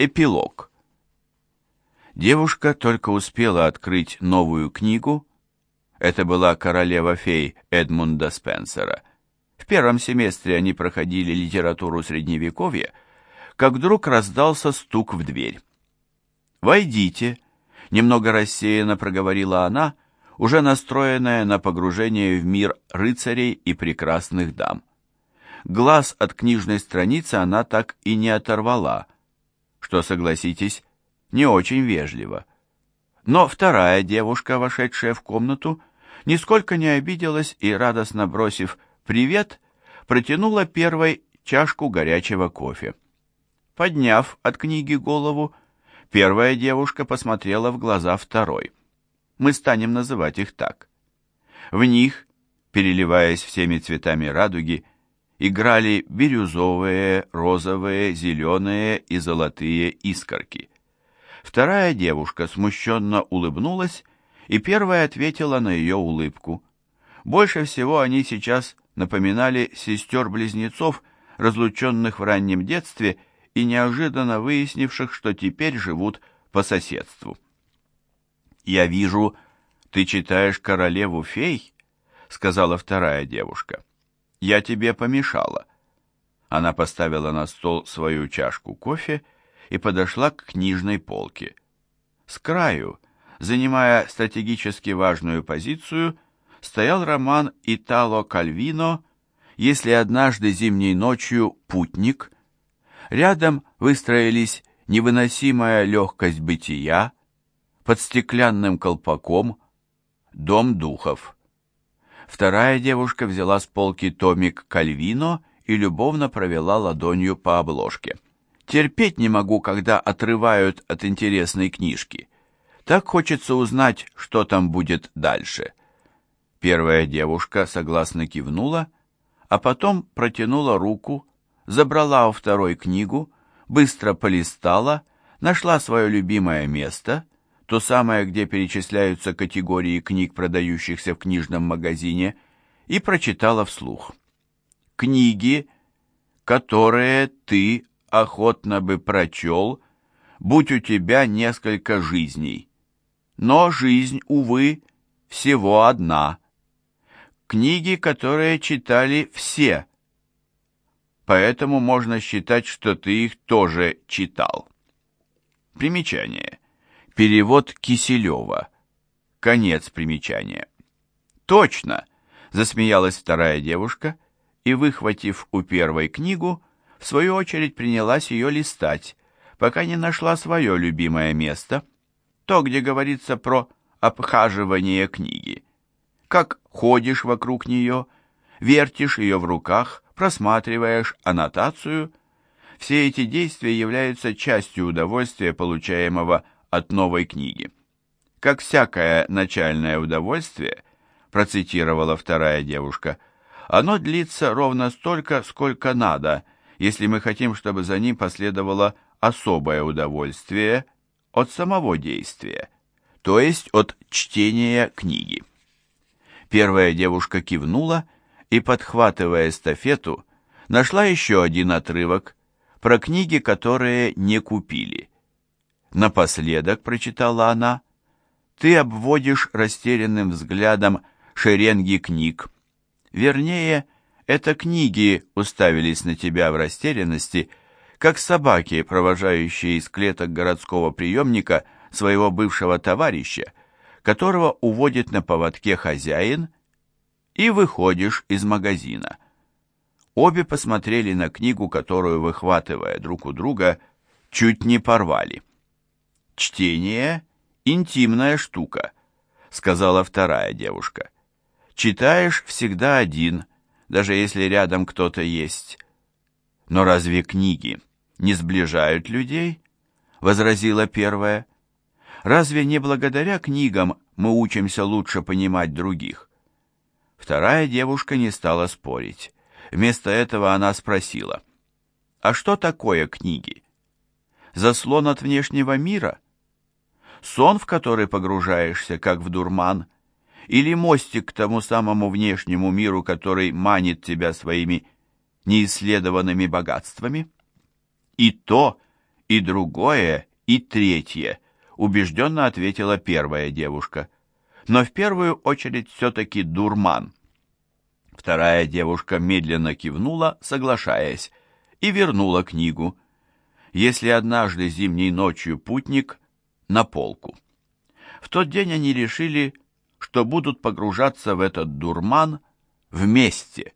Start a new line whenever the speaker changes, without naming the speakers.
Эпилог. Девушка только успела открыть новую книгу. Это была «Королева-фей» Эдмунда Спенсера. В первом семестре они проходили литературу Средневековья, как вдруг раздался стук в дверь. «Войдите», — немного рассеянно проговорила она, уже настроенная на погружение в мир рыцарей и прекрасных дам. Глаз от книжной страницы она так и не оторвала, что, согласитесь, не очень вежливо. Но вторая девушка, вошедшая в комнату, нисколько не обиделась и, радостно бросив «привет», протянула первой чашку горячего кофе. Подняв от книги голову, первая девушка посмотрела в глаза второй. Мы станем называть их так. В них, переливаясь всеми цветами радуги, играли бирюзовые, розовые, зеленые и золотые искорки. Вторая девушка смущенно улыбнулась, и первая ответила на ее улыбку. Больше всего они сейчас напоминали сестер-близнецов, разлученных в раннем детстве и неожиданно выяснивших, что теперь живут по соседству. «Я вижу, ты читаешь «Королеву фей», — сказала вторая девушка. «Я тебе помешала». Она поставила на стол свою чашку кофе и подошла к книжной полке. С краю, занимая стратегически важную позицию, стоял роман Итало Кальвино «Если однажды зимней ночью путник». Рядом выстроились невыносимая легкость бытия, под стеклянным колпаком, дом духов. Вторая девушка взяла с полки томик Кальвино и любовно провела ладонью по обложке. Терпеть не могу, когда отрывают от интересной книжки. Так хочется узнать, что там будет дальше. Первая девушка согласно кивнула, а потом протянула руку, забрала у второй книгу, быстро полистала, нашла свое любимое место, то самое, где перечисляются категории книг, продающихся в книжном магазине, и прочитала вслух. «Книги, которые ты охотно бы прочел, будь у тебя несколько жизней. Но жизнь, увы, всего одна. Книги, которые читали все. Поэтому можно считать, что ты их тоже читал. Примечание. Перевод Киселева. Конец примечания. «Точно!» — засмеялась вторая девушка и, выхватив у первой книгу, в свою очередь принялась ее листать, пока не нашла свое любимое место, то, где говорится про обхаживание книги. Как ходишь вокруг нее, вертишь ее в руках, просматриваешь аннотацию. Все эти действия являются частью удовольствия, получаемого от новой книги. Как всякое начальное удовольствие, процитировала вторая девушка, оно длится ровно столько, сколько надо – если мы хотим, чтобы за ним последовало особое удовольствие от самого действия, то есть от чтения книги. Первая девушка кивнула и, подхватывая эстафету, нашла еще один отрывок про книги, которые не купили. Напоследок, прочитала она, ты обводишь растерянным взглядом шеренги книг, вернее, это книги уставились на тебя в растерянности, как собаки, провожающие из клеток городского приемника своего бывшего товарища, которого уводит на поводке хозяин, и выходишь из магазина. Обе посмотрели на книгу, которую, выхватывая друг у друга, чуть не порвали. «Чтение — интимная штука», — сказала вторая девушка. «Читаешь всегда один, даже если рядом кто-то есть. Но разве книги не сближают людей? возразила первая. Разве не благодаря книгам мы учимся лучше понимать других? Вторая девушка не стала спорить. Вместо этого она спросила: "А что такое книги? Заслон от внешнего мира? Сон, в который погружаешься как в дурман?" или мостик к тому самому внешнему миру, который манит тебя своими неисследованными богатствами? И то, И другое, и третье, убежденно ответила первая девушка. Но в первую очередь все-таки дурман. Вторая девушка медленно кивнула, соглашаясь, и вернула книгу. Если однажды зимней ночью путник на полку. В тот день они решили, что будут погружаться в этот дурман вместе.